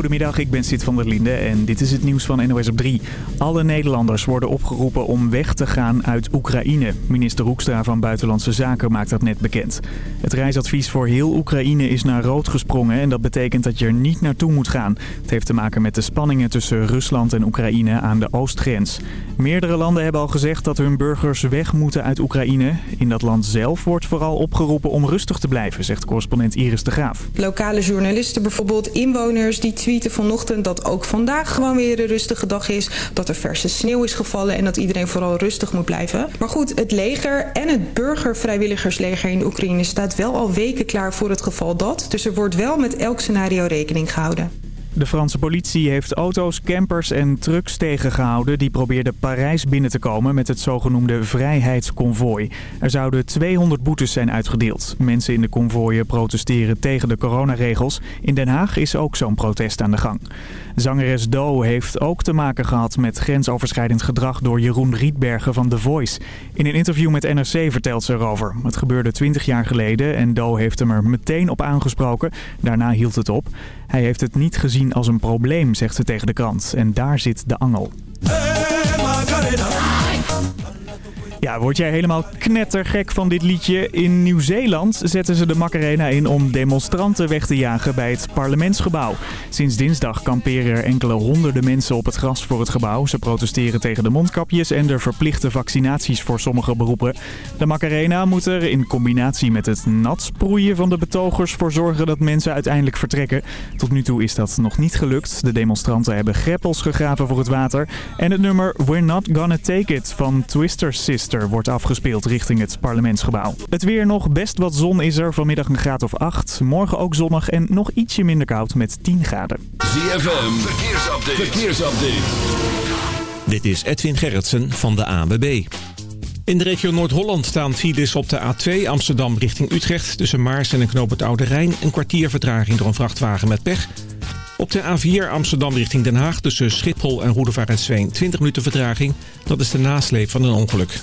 Goedemiddag, ik ben Sid van der Linde en dit is het nieuws van NOS op 3. Alle Nederlanders worden opgeroepen om weg te gaan uit Oekraïne. Minister Hoekstra van Buitenlandse Zaken maakt dat net bekend. Het reisadvies voor heel Oekraïne is naar rood gesprongen en dat betekent dat je er niet naartoe moet gaan. Het heeft te maken met de spanningen tussen Rusland en Oekraïne aan de oostgrens. Meerdere landen hebben al gezegd dat hun burgers weg moeten uit Oekraïne. In dat land zelf wordt vooral opgeroepen om rustig te blijven, zegt correspondent Iris de Graaf. Lokale journalisten bijvoorbeeld, inwoners die tweeten vanochtend dat ook vandaag gewoon weer een rustige dag is. Dat er verse sneeuw is gevallen en dat iedereen vooral rustig moet blijven. Maar goed, het leger en het burgervrijwilligersleger in Oekraïne staat wel al weken klaar voor het geval dat. Dus er wordt wel met elk scenario rekening gehouden. De Franse politie heeft auto's, campers en trucks tegengehouden... die probeerden Parijs binnen te komen met het zogenoemde vrijheidsconvooi. Er zouden 200 boetes zijn uitgedeeld. Mensen in de konvooien protesteren tegen de coronaregels. In Den Haag is ook zo'n protest aan de gang. Zangeres Do heeft ook te maken gehad met grensoverschrijdend gedrag door Jeroen Rietbergen van The Voice. In een interview met NRC vertelt ze erover. Het gebeurde 20 jaar geleden en Do heeft hem er meteen op aangesproken. Daarna hield het op. Hij heeft het niet gezien als een probleem, zegt ze tegen de krant. En daar zit de angel. Ja, word jij helemaal knettergek van dit liedje? In Nieuw-Zeeland zetten ze de Macarena in om demonstranten weg te jagen bij het parlementsgebouw. Sinds dinsdag kamperen er enkele honderden mensen op het gras voor het gebouw. Ze protesteren tegen de mondkapjes en de verplichte vaccinaties voor sommige beroepen. De Macarena moet er in combinatie met het nat sproeien van de betogers voor zorgen dat mensen uiteindelijk vertrekken. Tot nu toe is dat nog niet gelukt. De demonstranten hebben greppels gegraven voor het water. En het nummer We're Not Gonna Take It van Twister Sister wordt afgespeeld richting het parlementsgebouw. Het weer nog, best wat zon is er, vanmiddag een graad of 8. Morgen ook zonnig en nog ietsje minder koud met 10 graden. ZFM, verkeersupdate. verkeersupdate. Dit is Edwin Gerritsen van de ANWB. In de regio Noord-Holland staan files op de A2 Amsterdam richting Utrecht... tussen Maars en een knoop het Oude Rijn. Een kwartier vertraging door een vrachtwagen met pech... Op de A4 Amsterdam richting Den Haag tussen Schiphol en Roedevaart 20 minuten vertraging. Dat is de nasleep van een ongeluk.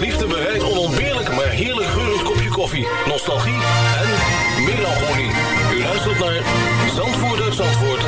Liefde bereid onontbeerlijk maar heerlijk geurend kopje koffie, nostalgie en melancholie. U luistert naar Zandvoort uit Zandvoort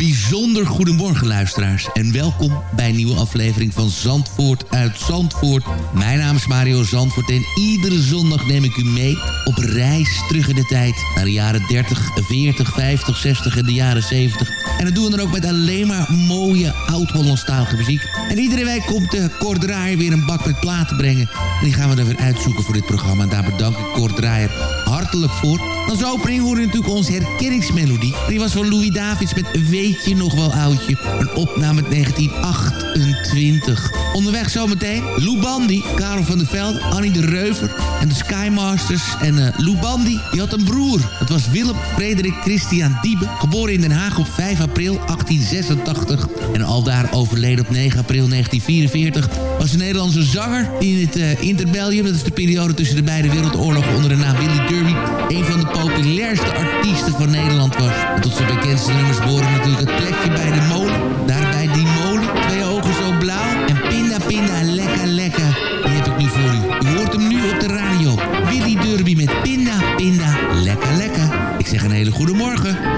Een bijzonder goedemorgen luisteraars en welkom bij een nieuwe aflevering van Zandvoort uit Zandvoort. Mijn naam is Mario Zandvoort en iedere zondag neem ik u mee op reis terug in de tijd naar de jaren 30, 40, 50, 60 en de jaren 70. En dat doen we dan ook met alleen maar mooie oud-Hollandstalige muziek. En iedere week komt de Kort Draaier weer een bak met platen brengen. En die gaan we dan weer uitzoeken voor dit programma. En daar bedank ik Kort Draaier hartelijk voor. Als opening horen natuurlijk onze herkenningsmelodie. Die was van Louis Davids met Weet je nog wel oudje? Een opname uit 1928. Onderweg zometeen Lou Bandy, Karel van der Veld, Annie de Reuver en de Skymasters. En eh Lou Bandy, die had een broer. Dat was Willem Frederik Christian Diebe. Geboren in Den Haag op 5 april 1886. En aldaar overleden op 9 april 1944. Was een Nederlandse zanger in het eh, interbellium. Dat is de periode tussen de beide wereldoorlogen onder de naam Willy Derby. Een van de populairste artiesten van Nederland was. En tot zijn bekendste nummers behoren natuurlijk het plekje bij de molen. Daarbij die molen, twee ogen zo blauw. En pinda pinda, lekker lekker. Die heb ik nu voor u. U hoort hem nu op de radio. Willy Derby met pinda pinda, lekker lekker. Ik zeg een hele goede morgen.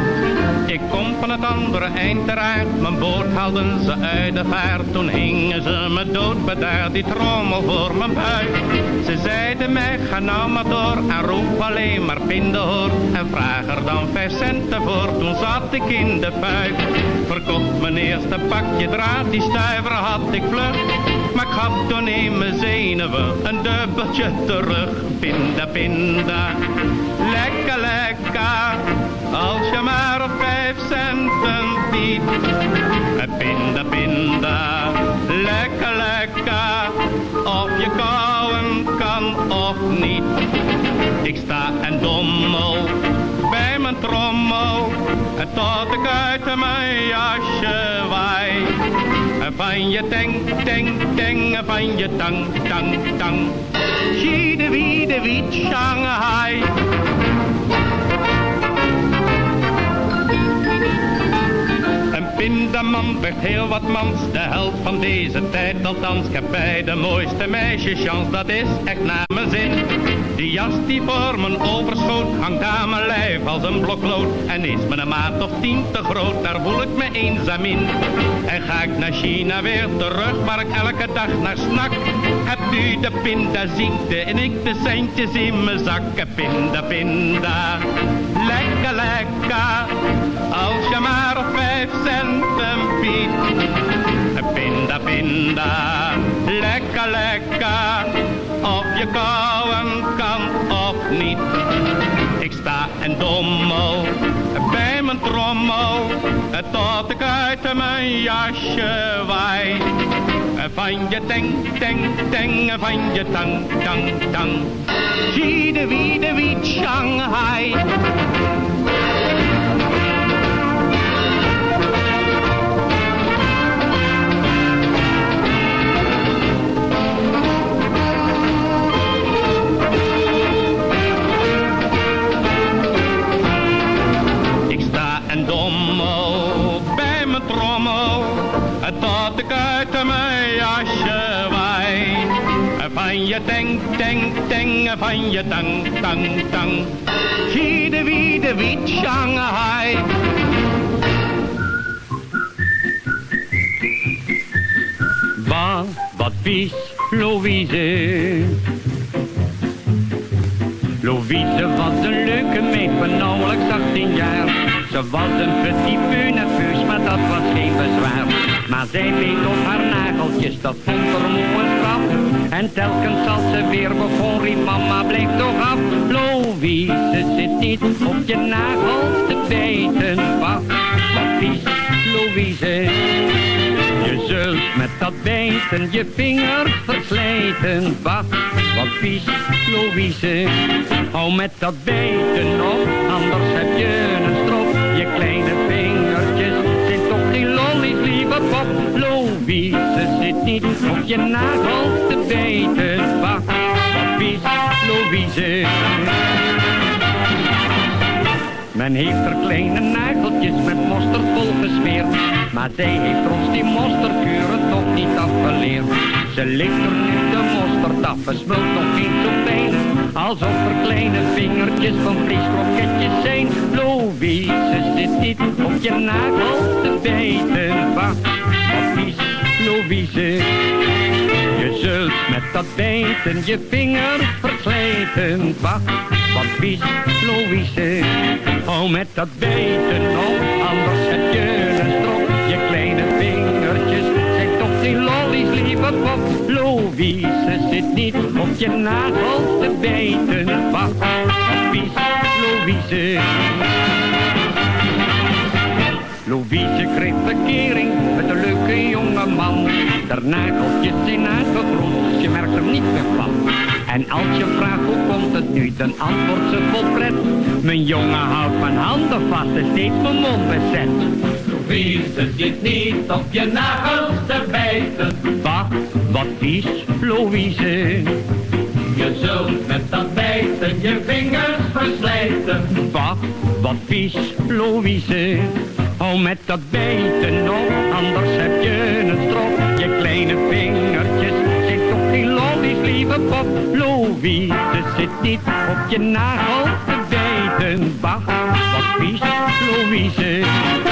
Het andere eind mijn boot haalden ze uit de vaart. Toen hingen ze me dood bedaard, die trommel voor mijn buik. Ze zeiden mij, ga nou maar door en roep alleen maar pindahoor. En vraag er dan vijf centen voor, toen zat ik in de fuik. Verkocht mijn eerste pakje draad, die stuiver had ik vlug. Maar ik had toen in mijn zenuwen een dubbeltje terug. Pinda, pinda, lekker, lekker. Als je maar vijf centen biedt. Pinda, pinda, lekker, lekker. Of je kauwen kan of niet. Ik sta en dommel bij mijn trommel. tot ik uit mijn jasje waai. Van je teng, teng, teng, van je tang, tang, tang. Zie de wie, de wiet, Shanghai. Pindaman werd heel wat mans, de held van deze tijd althans. Ik heb bij de mooiste meisjes chance, dat is echt naar mijn zin. Die jas die voor mijn overschoot hangt aan mijn lijf als een bloklood. En is me een maat of tien te groot, daar voel ik me eenzaam in. En ga ik naar China weer terug, waar ik elke dag naar snak. Heb u de pindaziekte en ik de centjes in mijn zak. Pinda, pinda, lekker, lekker. Als je maar vijf centen biedt. Pinda, pinda, lekker, lekker. Of je kouwen kan of niet. Ik sta en dommel mijn trommel. Tot ik uit mijn jasje waai. Van je teng, teng, teng, van je tang, tang, tang. Zie de wie, de wie, Shanghai. Je tang, tang, tang. Zie de wie, de wiet, Shanghai. Bah, wat vies, Louise. Louise was een leuke meid van nauwelijks 18 jaar. Ze was een petit peu nerveus, maar dat was geen bezwaar. Maar zij beet op haar nageltjes, dat vond er straf. En telkens als ze weer begon, riep mama, blijf toch af. Louise zit niet op je nagels te bijten. Wacht, wat vies, Louise. Je zult met dat bijten je vingers verslijten. Wacht, wat vies, Louise. Hou met dat bijten op, op je nagels te bijten. Wacht, wat vies, Louise. Men heeft er kleine nageltjes met mosterd vol gesmeerd. Maar zij heeft ons die mosterdkuren toch niet afgeleerd. Ze ligt er nu de mosterd af, en smult nog niet zo fijn. Alsof er kleine vingertjes van vleeskroketjes zijn. Louise zit niet op je nagels te bijten. Wacht, Je zult met dat bijten je vinger verslijten. Wacht, wat vies, Louise. Hou met dat bijten op, anders heb je een strop. Je kleine vingertjes zijn toch geen lollies, lieve pop. Louise zit niet op je nagels te bijten. Wacht, wat vies, Louise. Louise kreeg verkering met een leuke jonge man. Der nageltjes zijn aangegroeid, je merkt er niet meer van. En als je vraagt hoe komt het nu, dan antwoordt ze vol pret. Mijn jongen houdt mijn handen vast en steeds mijn mond bezet. Louise zit niet op je nagels te bijten. Wacht, wat vies, Louise. Je zult met dat bijten je vingers verslijten. Wacht, wat vies, Louise. Hou met dat bijten op, anders heb je een strop. Je kleine vingertjes zijn toch geen lollies, lieve pop. Louise zit niet op je nagels te bijten. Wacht, wat vies, Louise.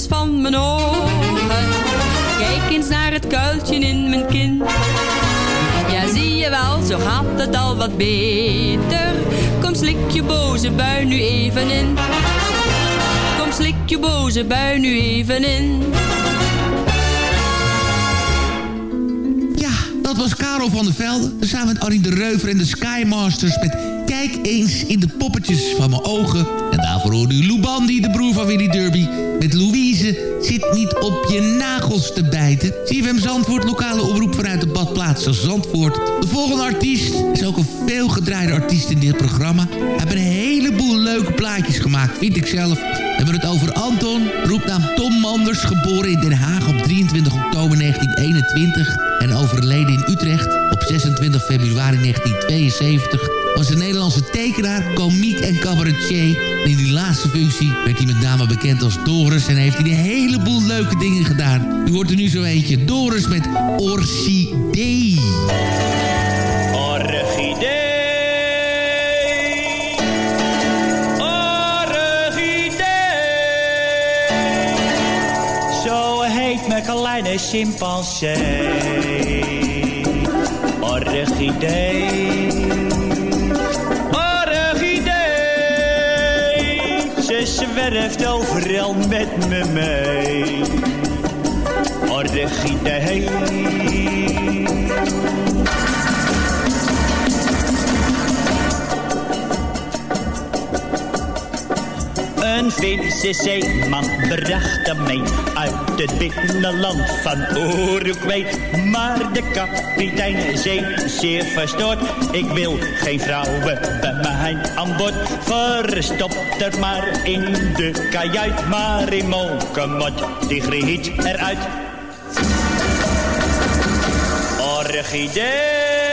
Van mijn ogen. Kijk eens naar het kuiltje in mijn kin. Ja, zie je wel, zo gaat het al wat beter. Kom, slik je boze bui nu even in. Kom, slik je boze bui nu even in. Ja, dat was Karel van der Velde. Samen met Arnie de Reuver en de Skymasters met eens in de poppetjes van mijn ogen. En daarvoor hoorde u Lou Bandy, de broer van Willy Derby. Met Louise, zit niet op je nagels te bijten. CFM Zandvoort, lokale omroep vanuit de badplaats Zandvoort. De volgende artiest is ook een veelgedraaide artiest in dit programma. Hij heeft een heleboel leuke plaatjes gemaakt, vind ik zelf. We hebben het over Anton, roepnaam Tom Manders, geboren in Den Haag op 23 oktober 1921 en overleden in Utrecht op 26 februari 1972 was een Nederlandse tekenaar, komiek en cabaretier. In die laatste functie werd hij met name bekend als Doris... en heeft hij een heleboel leuke dingen gedaan. U hoort er nu zo eentje. Doris met Orchidee. Heet mijn kleine chimpansee. Orchidee. Orchidee. Zwerft overal met me mee. Orchidee. Een Finse zeeman bracht hem mee uit het binnenland van Uruguay. Maar de kapitein zei zeer verstoord, ik wil geen vrouwen bij mij aan boord. Verstop er maar in de kajuit, maar in die griet eruit. Orchidee.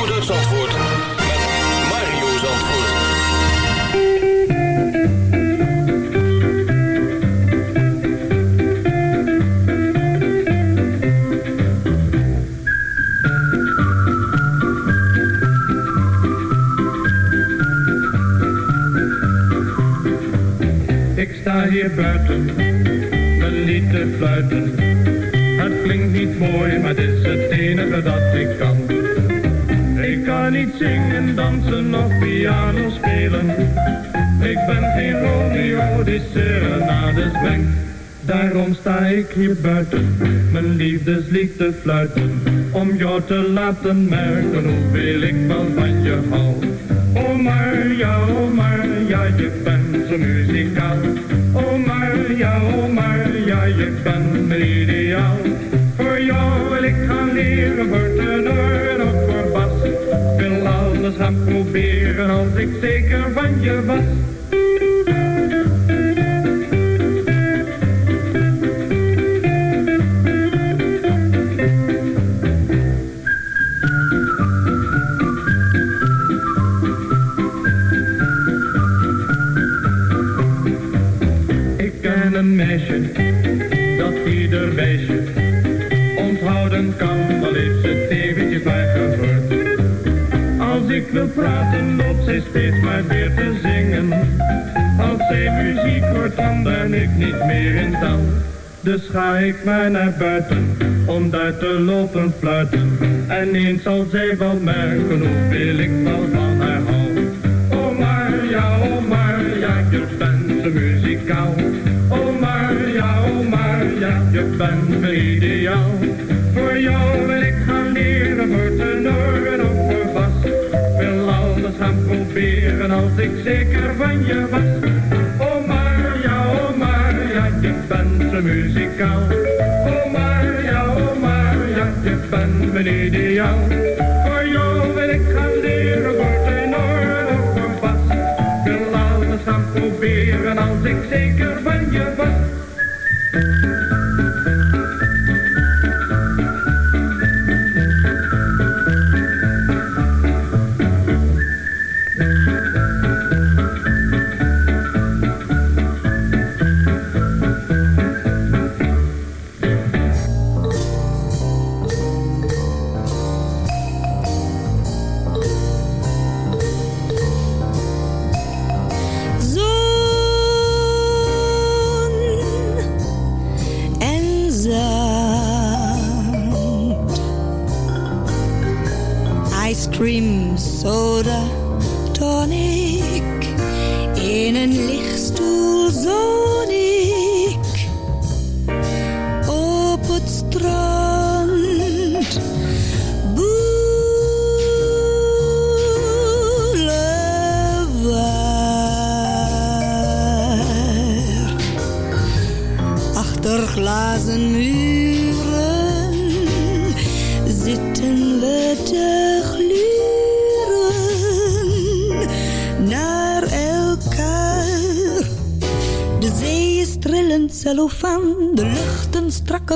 sta hier buiten, mijn lied te fluiten. Het klinkt niet mooi, maar het is het enige dat ik kan. Ik kan niet zingen, dansen of piano spelen. Ik ben geen Romeo die serenades brengt. Daarom sta ik hier buiten, mijn liefdeslied te fluiten. Om jou te laten merken hoeveel ik wel van je hou. Oh Maria, oh Maria, je bent zo muzikaal. Oh Maria, oh Maria, je bent mijn ideaal. Voor jou wil ik gaan leren, voor tenor en ook voor bas. Wil alles gaan proberen als ik zeker van je was. Dus ga ik maar naar buiten, om daar te lopen fluiten. En eens zal zij wel merken hoeveel ik wel van haar hou. Oh Maria, oh Maria, je bent zo muzikaal. Oh Maria, oh Maria, je bent mijn ideaal. Voor jou wil ik gaan leren, voor tenor en ook voor bas. Wil alles gaan proberen als ik zeker van je was. Muzikaal. Oh Maria, oh Maria, je bent mijn ideaal.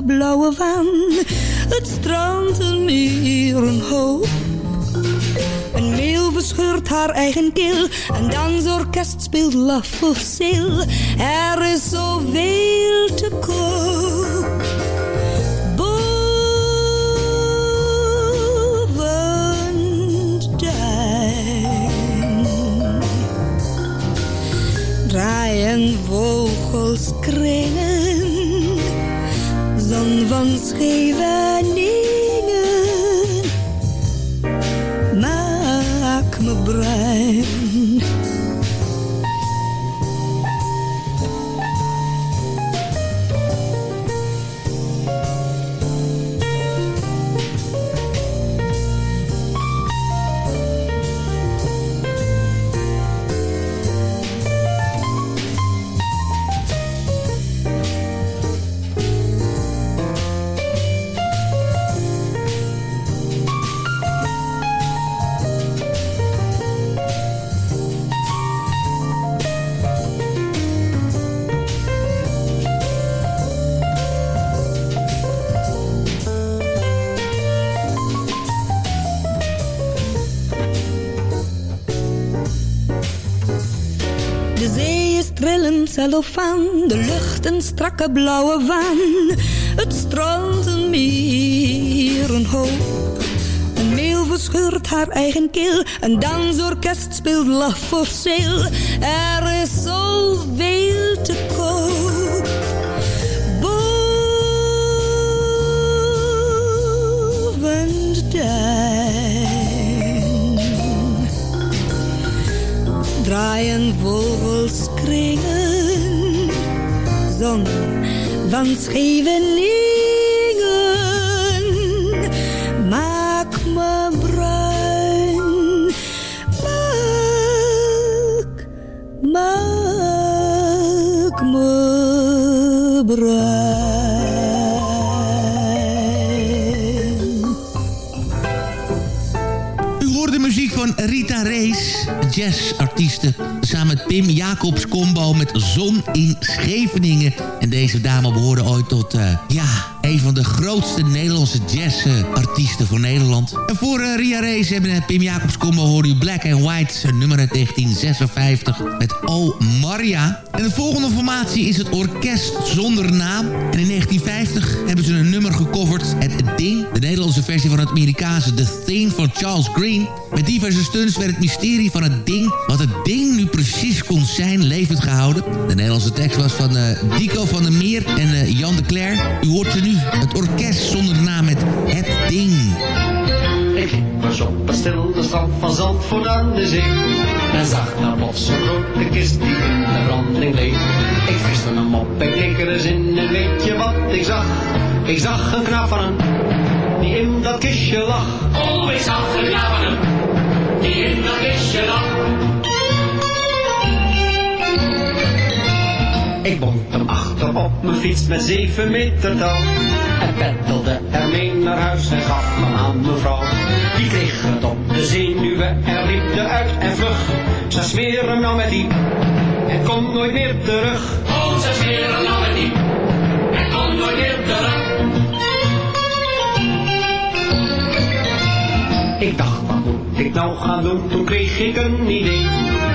Blauwe waan. het strand een meer een meeuw verscheurt haar eigen keel. Een dansorkest speelt laf of zeel. Er is zoveel te koop. Boven duin draaien vogels Zon cellofaan, de lucht een strakke blauwe waan. Het strand een meer een hoop. Een meeuw verscheurt haar eigen keel, een dansorkest speelt laf of zeel. Er is zoveel te koop. Boven de duin draaien vogels kringen. Zon van Scheveningen maak me bruin. Maak, maak me bruin. U hoort de muziek van Rita Rees, Samen met Pim Jacobs combo met Zon in Scheveningen. En deze dame behoorde ooit tot, eh, ja, een van de grootste Nederlandse jazzartiesten voor Nederland. En voor uh, Ria Rees hebben we Pim Jacobs combo hoorde u Black and White, nummer uit 1956 met O Maria. En de volgende formatie is het Orkest Zonder Naam. En in 1950 hebben ze een nummer gecoverd, Het Ding. De Nederlandse versie van het Amerikaanse The Thing van Charles Green. Met diverse stunts werd het mysterie van het ding, wat het ding nu precies kon zijn, levend gehouden. De Nederlandse tekst was van uh, Dico van der Meer en uh, Jan de Cler. U hoort ze nu, het orkest zonder naam met Het Ding. Ik liep eens op het stille strand van Zandvoort aan de zee. En zag daar plots een grote kist die in de branding leek. Ik viste hem op en keek er eens in en weet je wat ik zag? Ik zag een knaap van hem, die in dat kistje lag. Oh, ik zag een knaap van hem, die in dat kistje lag. Ik bond hem achter op mijn fiets met zeven meter touw. En peddelde ermee naar huis en gaf hem aan mevrouw. Die kreeg het op de zenuwen en riep eruit en vlug. Ze smeren hem nou met die en komt nooit meer terug. Oh, ze smeren nou met die en komt nooit meer terug. Ik dacht, wat moet ik nou gaan doen? Toen kreeg ik een idee.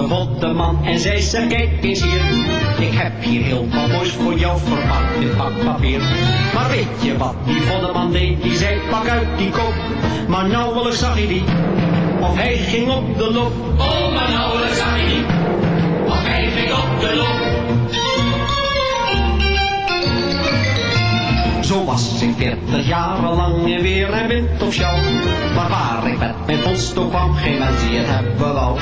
de botteman en zei ze, kijk eens hier. Ik heb hier heel wat moois voor jou verpakt in pak papier. Maar weet je wat die voddeman deed? Die zei, pak uit die kop. Maar nauwelijks zag hij die, of hij ging op de loop. Oh, maar nauwelijks zag hij die, of hij ging op de loop. Zo was ik veertig jaren lang in weer en wind of sjouw. Maar waar ik met mijn post kwam, geen mens die het hebben wou.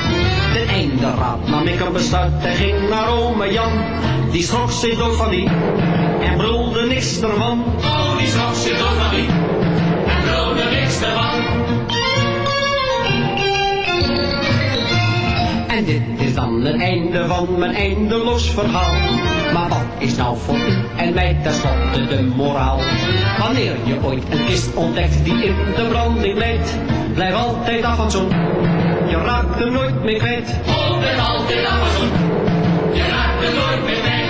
Ten einde raad nam ik een besluit en ging naar ome Jan. Die schrok zich dood van die en brulde niks ervan. Oh, die schrok zich dood van die en brulde niks ervan. En dit is dan het einde van mijn eindeloos verhaal. Maar wat is nou voor u en mij tenslotte de moraal? Wanneer je ooit een kist ontdekt die in de branding leidt, blijf altijd af van zo'n. Je raakt hem nooit meer kwijt. Altijd, altijd af en toe. Je raakt er nooit meer kwijt.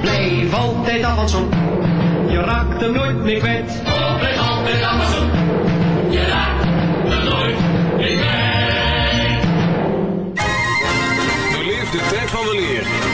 Blijf altijd af van zo'n. Je raakt hem nooit meer kwijt. Altijd, altijd af en toe. Je raakt er nooit meer kwijt. Beleef de tijd van de leer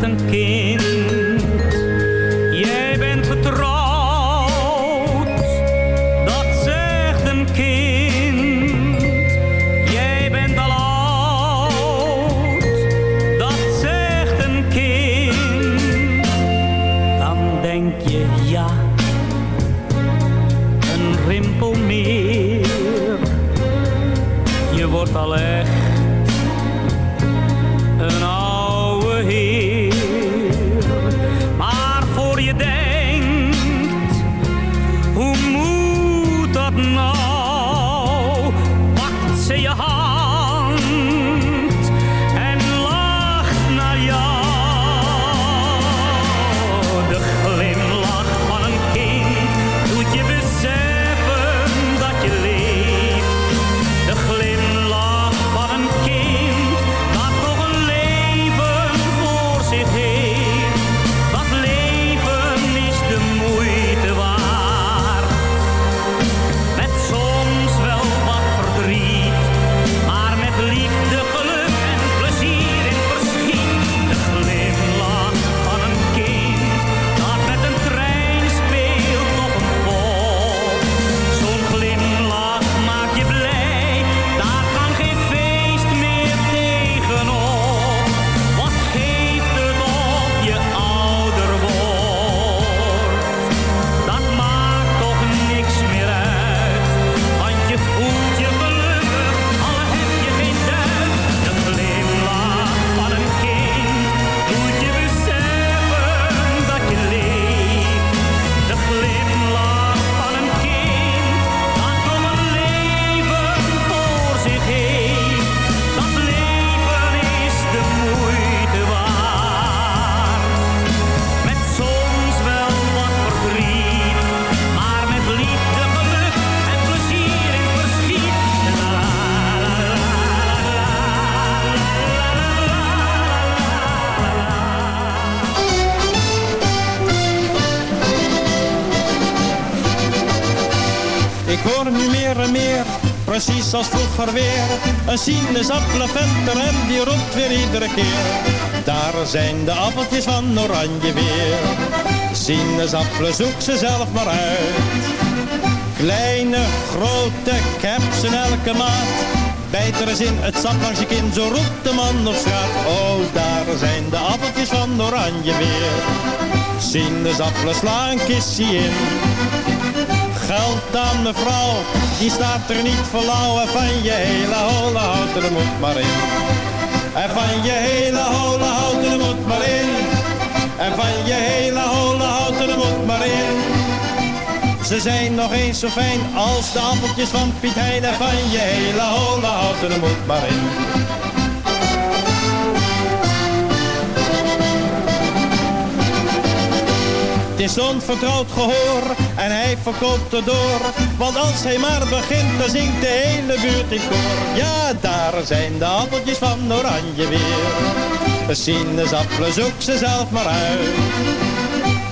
zegt een. Precies als vroeger weer. Een sinaasappelventer en die roept weer iedere keer. Daar zijn de appeltjes van oranje weer. Sinaasappelen, zoek ze zelf maar uit. Kleine, grote, ze in elke maat. Bijt er eens in het sap langs je kin, zo roept de man op straat. Oh, daar zijn de appeltjes van oranje weer. Sinaasappelen, sla een kissie in. Geld aan mevrouw, die staat er niet voor lauw. Van je hele holle houten, er moet maar in. En van je hele holle houten, er moet maar in. En van je hele holle houten, er moet maar in. Ze zijn nog eens zo fijn als de appeltjes van Piet Hein en van je hele hola houten de moed maar in. Is onvertrouwd gehoor en hij verkoopt er door. Want als hij maar begint, dan zingt de hele buurt in koor. Ja, daar zijn de appeltjes van oranje weer. De sinaasappelen, zoek ze zelf maar uit.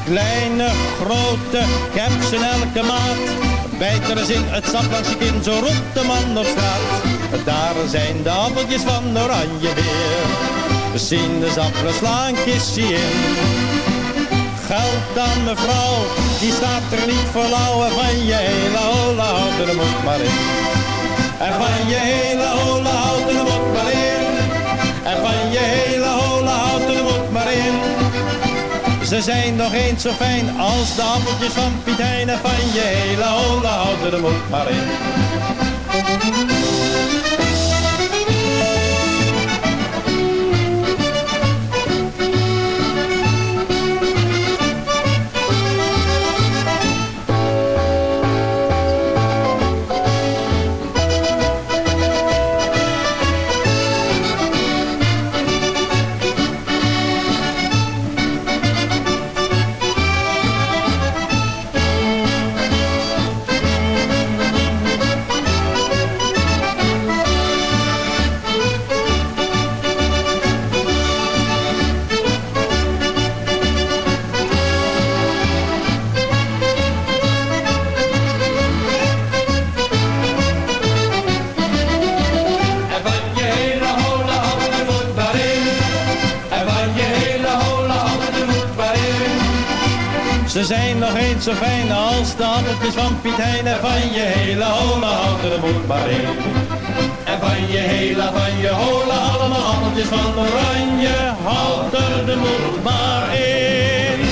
Kleine, grote, ik heb ze in elke maat. Bijt er eens in het zak langs je zo roept de man op straat. Daar zijn de appeltjes van oranje weer. De sinaasappelen slaan kistje in. Geld aan mevrouw, die staat er niet voor lauw. En van je hele hola houden er moet maar in. En van je hele hola houden er moet maar in. En van je hele hola houden moet maar in. Ze zijn nog eens zo fijn als de appeltjes van Piet. En van je hele hola houden moet maar in. De appeltjes van Piet Hein. En van je hele hola houden er moet maar in. En van je hele, van je hola, allemaal appeltjes van oranje. Houd er de moed maar in.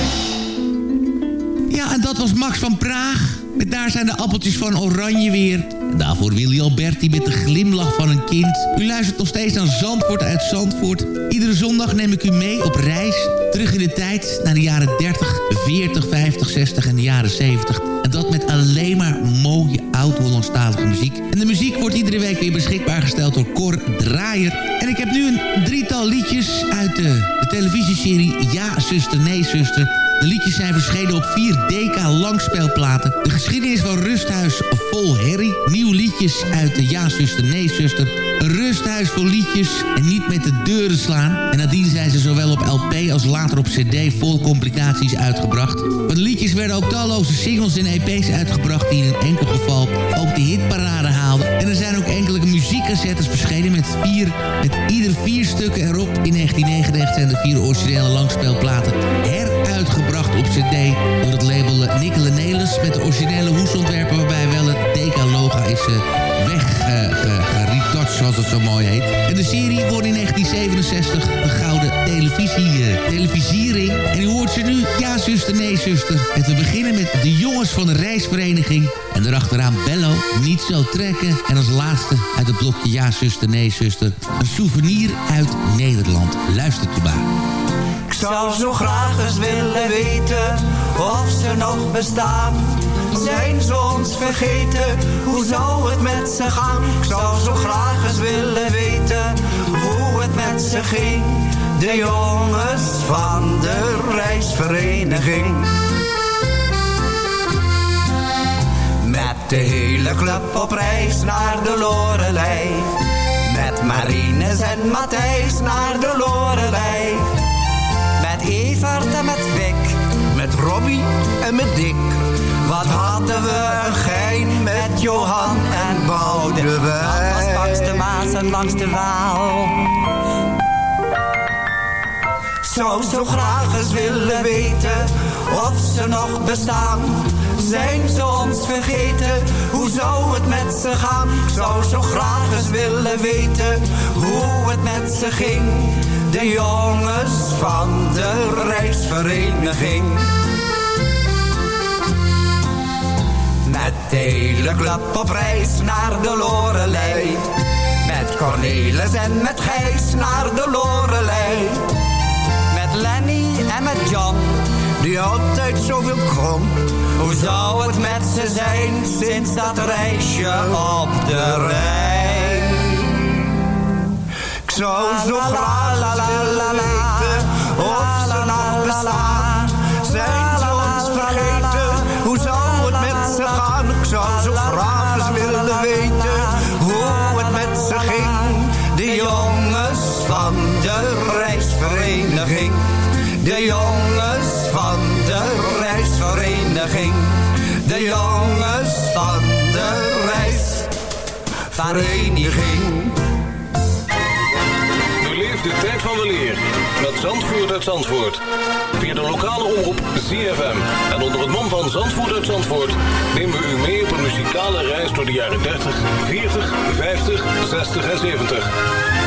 Ja, en dat was Max van Praag. Met daar zijn de appeltjes van Oranje weer. En daarvoor Willy Alberti met de glimlach van een kind. U luistert nog steeds aan Zandvoort uit Zandvoort. Iedere zondag neem ik u mee op reis. Terug in de tijd naar de jaren 30, 40, 50, 60 en de jaren 70. En dat met alleen maar mooie oud-Hollandstalige muziek. En de muziek wordt iedere week weer beschikbaar gesteld door Cor Draaier. En ik heb nu een drietal liedjes uit de, televisieserie Ja, zuster, nee, zuster... De liedjes zijn verschenen op 4 DK langspeelplaten. De geschiedenis van Rusthuis vol herrie. Nieuwe liedjes uit de Ja Zuster, Nee Zuster. Een rusthuis vol liedjes en niet met de deuren slaan. En nadien zijn ze zowel op LP als later op CD vol complicaties uitgebracht. Maar de liedjes werden ook talloze singles en EP's uitgebracht... die in een enkel geval ook de hitparade haalden. En er zijn ook enkele muziekcassettes verschenen met, vier, met ieder vier stukken erop. In 1999 zijn de vier originele langspeelplaten heruitgebracht op cd... door het label Nicola Nelis met de originele hoesontwerpen... waarbij wel het Deca-logo is weggeretouched, zoals het zo mooi heet. En de serie wordt in 1967 de gouden televisie, eh, televisiering. En u hoort ze nu, ja zuster, nee zuster. En we beginnen met de jongens van de reisvereniging. En erachteraan Bello, niet zo trekken. En als laatste uit het blokje ja zuster, nee zuster. Een souvenir uit Nederland. Luistert u maar. Ik zou zo graag eens willen weten of ze nog bestaan. Zijn ze ons vergeten? Hoe zou het met ze gaan? Ik zou zo graag eens willen weten hoe het met ze ging. De jongens van de reisvereniging. Met de hele club op reis naar de Lorelei. Met Marines en Matthijs naar de Lorelei. Met Evert en met Robbie en met Dick. Wat hadden we een gein met Johan en Boudewijn. Dat was langs de Maas en langs de Waal. Zou zo graag eens willen weten of ze nog bestaan. Zijn ze ons vergeten? Hoe zou het met ze gaan? Ik zou zo graag eens willen weten hoe het met ze ging. De jongens van de reisvereniging. De hele club op reis naar de Lorelei. Met Cornelis en met Gijs naar de Lorelei. Met Lenny en met John, die altijd zoveel kon. Hoe zou het met ze zijn sinds dat reisje op de Rijn? Ik zou zo graag willen weten of De jongens van de reisvereniging. De jongens van de reisvereniging. Beleef de tijd van weleer met Zandvoort uit Zandvoort. Via de lokale omroep ZFM. En onder het mom van Zandvoort uit Zandvoort... nemen we u mee op een muzikale reis door de jaren 30, 40, 50, 60 en 70.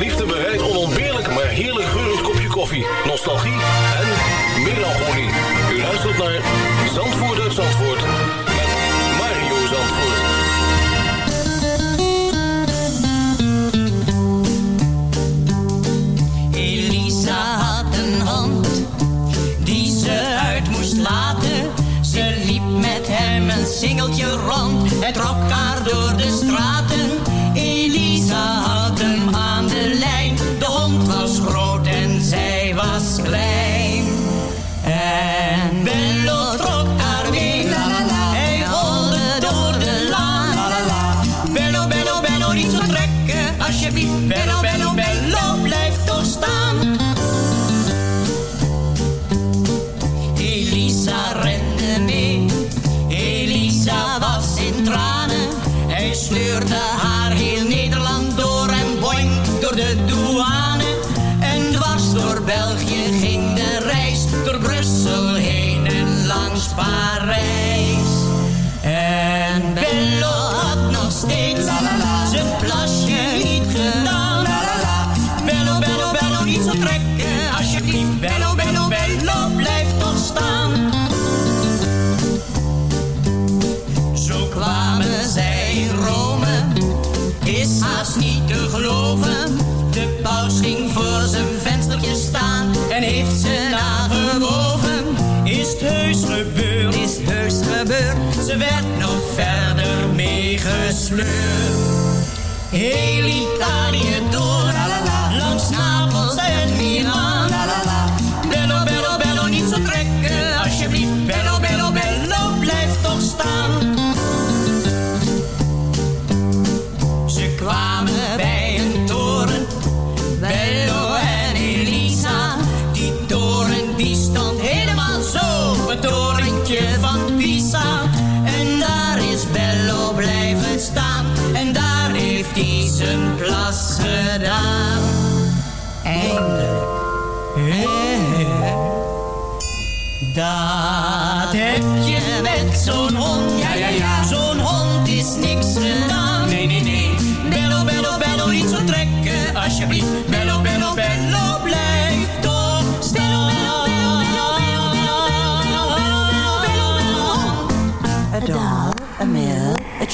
Liefde bereid onontbeerlijk maar heerlijk geurend kopje koffie, nostalgie en melancholie. U luistert naar Zandvoort uit Zandvoort meegesleurd. Heel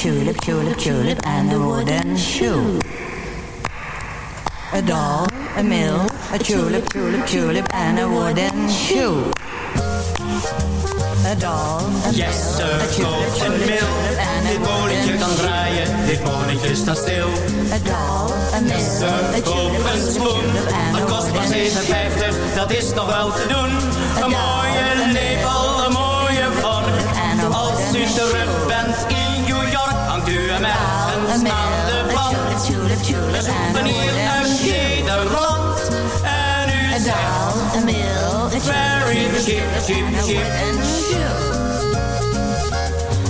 tulip, tulip, tulip, and a wooden shoe. A doll, a mill, a tulip, tulip, tulip, and a wooden shoe. A doll, a Yes, mill, a tulip, tulip, mil. tulip, and a wooden kan shoe. draaien, dit molentje staat stil. A doll, a mill, Yes, a tulip, een a Het kost maar wooden 7,50, dat is nog wel te doen. Een mooie lepel, een mooie vork. Als u terug aan de plank. Een souvenir uit Nederland. En u zegt, a mill, a cheap, cheap, cheap.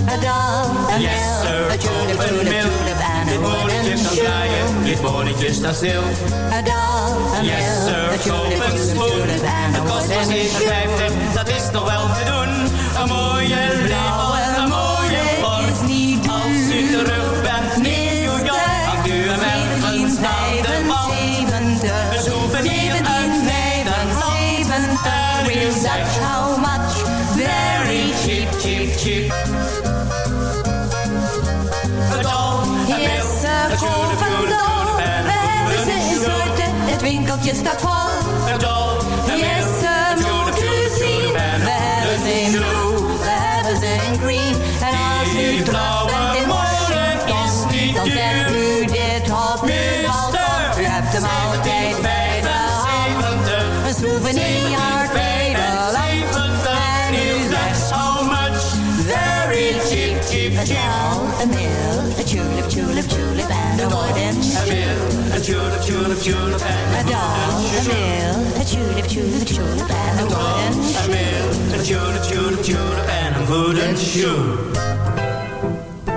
A doll, a Yes, mill, sir, a een tulip, tulip, and a Dit bonnetje staat stil. A Yes mill, sir, a tulip, een Het kost wooden 7,50, dat is nog wel te doen. Een mooie lepel het winkeltje staat vol. Een doll, een Yes,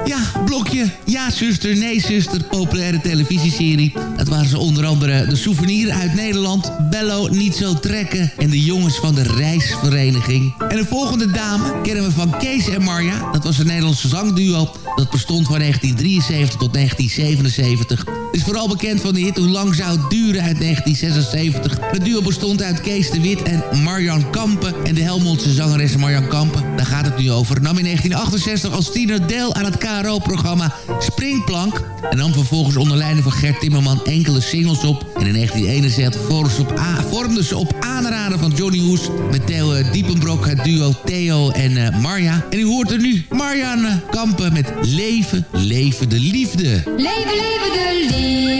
Ja, blokje. Ja, zuster, nee, zuster. Populaire televisieserie. Dat waren ze onder andere de souvenir uit Nederland. Bello niet zo trekken. En de jongens van de reisvereniging. En de volgende dame kennen we van Kees en Marja. Dat was een Nederlandse zangduo. Dat bestond van 1973 tot 1977. Is vooral bekend van de hit Hoe lang zou het duren uit 1976. Het duo bestond uit Kees de Wit en Marjan Kampen. En de Helmondse zangeres Marjan Kampen. Daar gaat het nu over. Nam in 1968 als tiener deel aan het KRO-programma Springplank. En nam vervolgens onder leiding van Gert Timmerman enkele singles op. En in 1971 vormden ze op, aanraden van Johnny Hoes... met Theo eh, Diepenbrok het duo Theo en eh, Marja. En u hoort er nu Marjan eh, Kampen met Leven, Leven de Liefde. Leven, leven de liefde.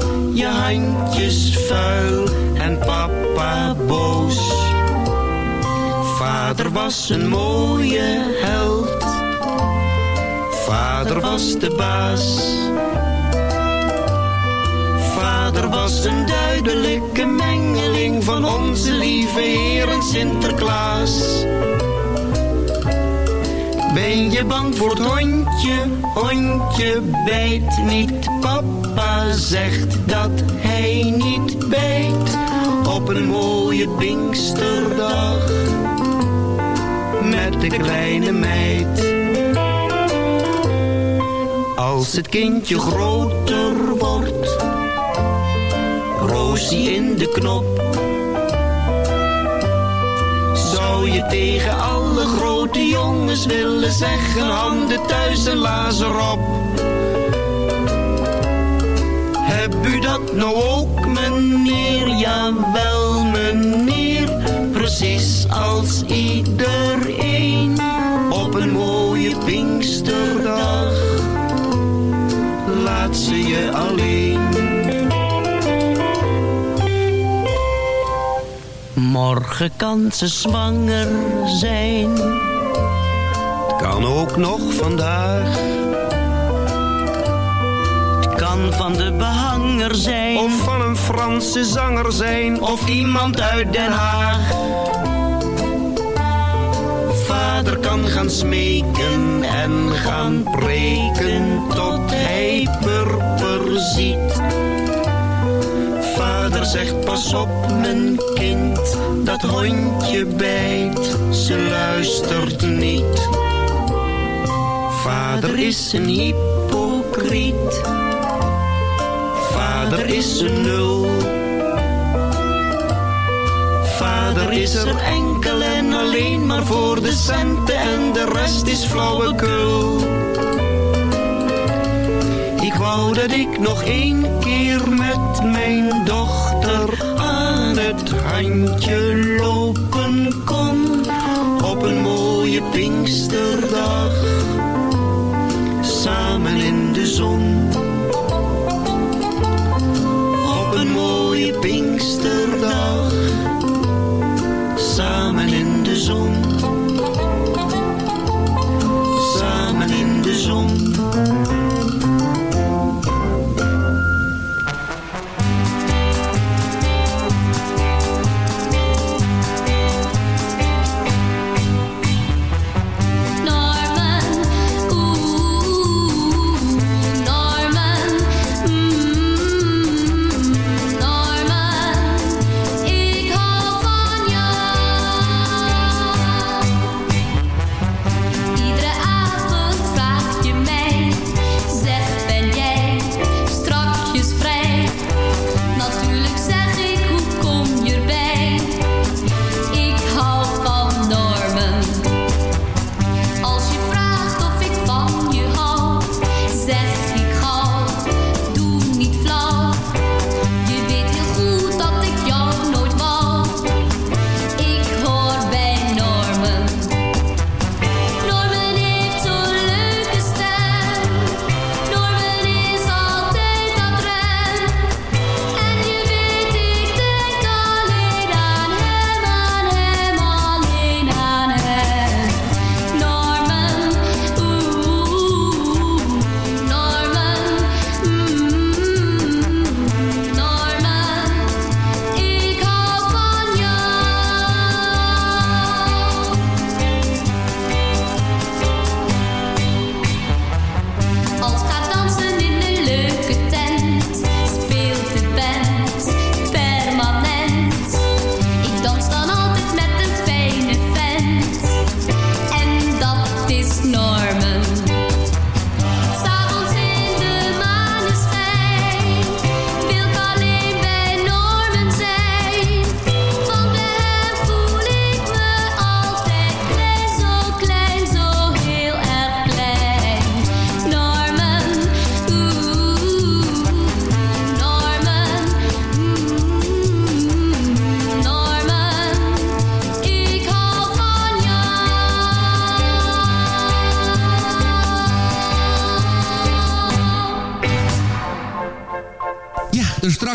je handjes vuil en papa boos. Vader was een mooie held. Vader was de baas. Vader was een duidelijke mengeling van onze lieve Heer en Sinterklaas. Ben je bang voor het hondje? Hondje bijt niet. Papa zegt dat hij niet bijt. Op een mooie Pinksterdag. Met de kleine meid. Als het kindje groter wordt. Roosie in de knop zou je tegen alle grote jongens willen zeggen handen thuis en lazer op. Heb u dat nou ook meneer? Jawel meneer, precies als iedereen op een mooie Pinksterdag. Laat ze je alleen. Morgen kan ze zwanger zijn. Kan ook nog vandaag. Het kan van de behanger zijn. Of van een Franse zanger zijn. Of iemand uit Den Haag. Vader kan gaan smeken en gaan preken tot hij purper ziet. Vader zegt pas op mijn kind, dat hondje bijt, ze luistert niet. Vader is een hypocriet, vader is een nul. Vader is er enkel en alleen maar voor de centen en de rest is flauwekul. Ik wou dat ik nog één keer met mijn dochter aan het handje lopen kon. Op een mooie Pinksterdag, samen in de zon. Op een mooie Pinksterdag,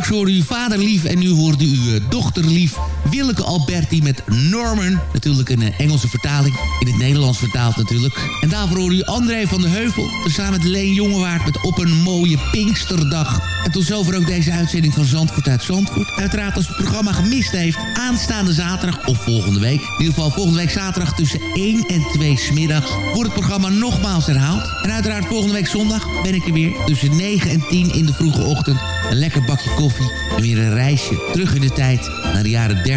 straks hoorde vader lief en nu hoorde u eh, dochter lief. Willeke Alberti met Norman. Natuurlijk een eh, Engelse vertaling. In het Nederlands vertaald natuurlijk. En daarvoor hoor u André van de Heuvel. Samen met Leen Jongewaard met Op een mooie Pinksterdag. En tot zover ook deze uitzending van Zandvoort uit Zandvoort. Uiteraard als het programma gemist heeft. Aanstaande zaterdag of volgende week. In ieder geval volgende week zaterdag tussen 1 en 2 smiddags. Wordt het programma nogmaals herhaald. En uiteraard volgende week zondag ben ik er weer. Tussen 9 en 10 in de vroege ochtend. Een lekker bakje koffie. En weer een reisje terug in de tijd. Naar de jaren 30,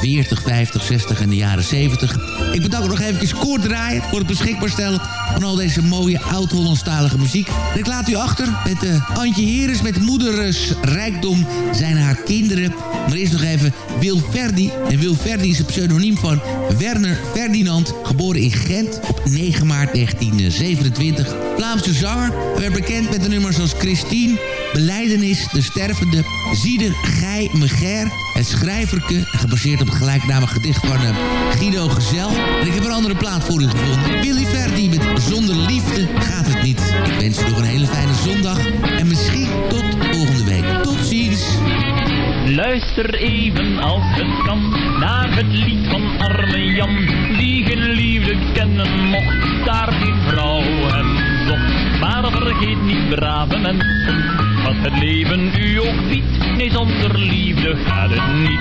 40, 50, 60 en de jaren 70. Ik bedank nog even Koord draaien voor het beschikbaar stellen van al deze mooie oud-Hollandstalige muziek. En ik laat u achter met uh, Antje Heres met Moeders Rijkdom zijn haar kinderen. Maar eerst nog even Wil Verdi. En Wil Verdi is een pseudoniem van Werner Ferdinand, geboren in Gent op 9 maart 1927. Vlaamse zanger, werd bekend met de nummers als Christine, Beleidenis, De Stervende, Zieder, Gij, Meger, Het Schrijverke, gebaseerd op het gelijknamig gedicht van uh, Guido Gezel. Ik heb een andere plaat voor u gevonden. Willy Verdi met Zonder Liefde gaat het niet. Ik wens u nog een hele fijne zondag en misschien tot volgende week. Tot ziens! Luister even als het kan naar het lied van arme Jan, die geen liefde kennen mocht, daar geen vrouw hem zocht. Maar vergeet niet, brave mensen, wat het leven u ook biedt. Nee, zonder liefde gaat het niet.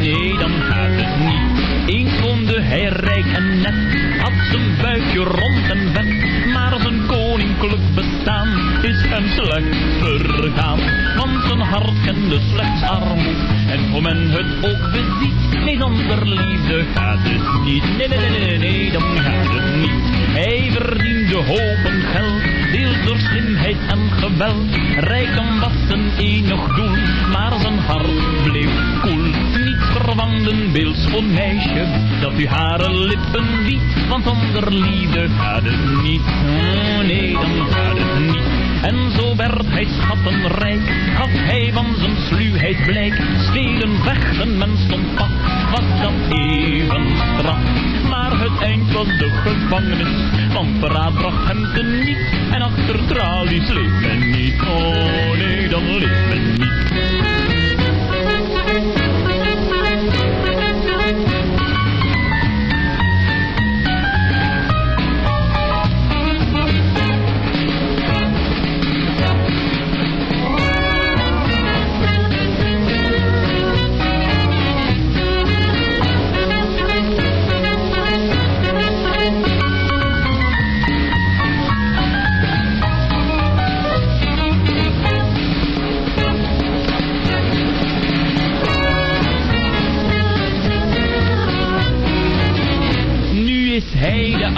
Nee, dan gaat het niet. Eens woonde hij rijk en net, had zijn buikje rond en vet. Maar zijn koninklijk bestaan is hem slecht vergaan. Hart kende slechts. En hoe men het ook beziet, nee, zonder liefde gaat het niet. Nee, nee, nee, nee, nee, dan gaat het niet. Hij verdiende hopen geld, deels door slimheid en geweld. Rijkdom was zijn enig doel, maar zijn hart bleef koel. Niet verwanden beeldschoon meisje, dat u hare lippen liet. Want zonder liefde gaat het niet. Oh, nee, dan gaat het niet. En zo werd hij schattenrijk, gaf hij van zijn sluwheid blijk. Stelen, vechten, men stond pad, was dat even straf. Maar het eind was de gevangenis, want verraad bracht hem te niet. En achter tralies leeft men niet, oh nee, dan leeft men niet.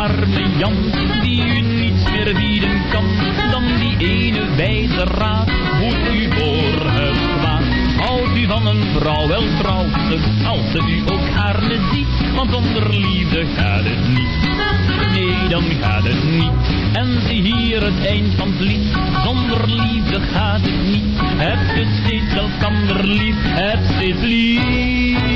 Arme Jan, die u niets meer bieden kan, dan die ene wijze raad, moet u voor het kwaad. Houdt u van een vrouw, wel trouwt ze, als ze u ook gaarne ziet, want zonder liefde gaat het niet. Nee, dan gaat het niet. En zie hier het eind van het lied, zonder liefde gaat het niet. Heb je steeds elkander lief, heb steeds lief.